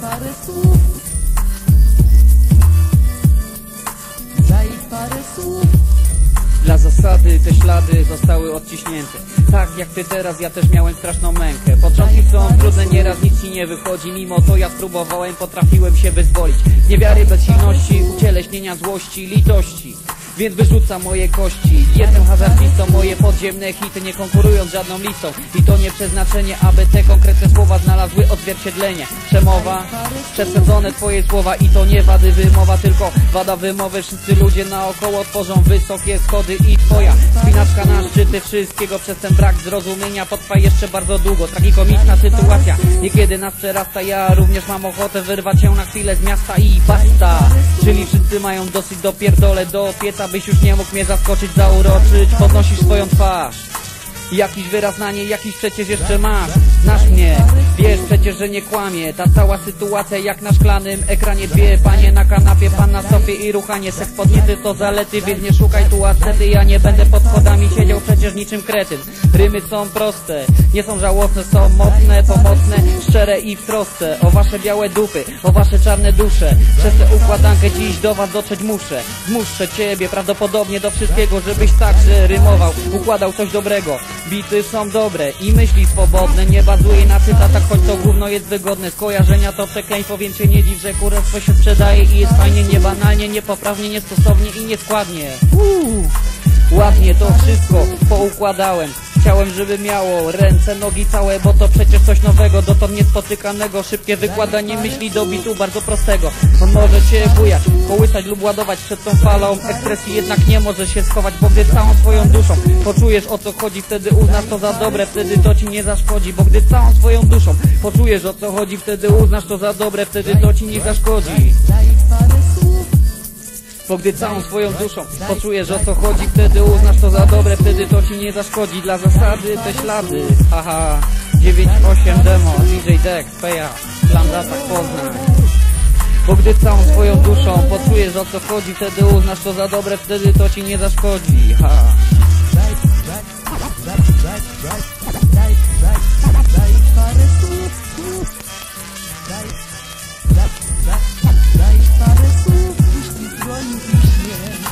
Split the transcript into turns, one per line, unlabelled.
parę słów. Daj parę słów.
Dla zasady te ślady zostały odciśnięte. Tak jak ty teraz, ja też miałem straszną mękę. Początki są trudne, nieraz nic ci nie wychodzi. Mimo to ja spróbowałem, potrafiłem się wyzwolić. Z niewiary, bezsilności, ucieleśnienia złości, litości więc wyrzucam moje kości. Jestem hazardistą, moje podziemne hity Nie z żadną listą. I to nie przeznaczenie, aby te konkretne słowa znalazły odzwierciedlenie. Przemowa, przesadzone twoje słowa I to nie wady wymowa, tylko wada wymowy. Wszyscy ludzie naokoło tworzą wysokie schody I twoja spinaczka na szczyty wszystkiego Przez ten brak zrozumienia potrwa jeszcze bardzo długo. Tragikomiczna sytuacja. Niekiedy nas przerasta. Ja również mam ochotę wyrwać się na chwilę z miasta i basta wszyscy mają dosyć do pierdole do pieca Byś już nie mógł mnie zaskoczyć, zauroczyć. Podnosisz swoją twarz Jakiś wyraz na niej, jakiś przecież jeszcze masz Znasz mnie, wiesz przecież, że nie kłamie. Ta cała sytuacja jak na szklanym ekranie Dwie. Panie na kanapie, pan na sofie i ruchanie Seks podniety to zalety, więc nie szukaj tu ascety Ja nie będę pod schodami siedział przecież niczym kretyn. Rymy są proste, nie są żałosne Są mocne, pomocne, szczere i w trosce O wasze białe dupy, o wasze czarne dusze. Przez tę układankę dziś do was dotrzeć muszę. Zmuszę ciebie prawdopodobnie do wszystkiego Żebyś także rymował, układał coś dobrego Bity są dobre i myśli swobodne. Nie bazuje na cytatach, choć to gówno jest wygodne. Skojarzenia to przekleństwo, więc się nie dziw, że kurestwo się sprzedaje I jest fajnie, niebanalnie, niepoprawnie, niestosownie i nieskładnie Uuu. Ładnie to wszystko poukładałem Chciałem, żeby miało ręce, nogi całe, bo to przecież coś nowego, dotąd niespotykanego Szybkie wykładanie myśli do bitu bardzo prostego. On może cię bujać, kołysać lub ładować przed tą falą. Ekspresji jednak nie może się schować, bo gdy całą swoją duszą Poczujesz o co chodzi, wtedy uznasz to za dobre, wtedy to ci nie zaszkodzi. Bo gdy całą swoją duszą poczujesz o co chodzi, wtedy uznasz to za dobre, wtedy to ci nie zaszkodzi bo gdy całą swoją duszą poczujesz o co chodzi Wtedy uznasz to za dobre, wtedy to ci nie zaszkodzi. Dla zasady te ślady, haha 9-8 demo, DJ Deck, Peja, Landata Poznań bo gdy całą swoją duszą poczujesz o co chodzi Wtedy uznasz to za dobre, wtedy to ci nie zaszkodzi. Ha.
yeah.